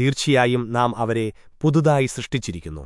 തീർച്ചയായും നാം അവരെ പുതുതായി സൃഷ്ടിച്ചിരിക്കുന്നു.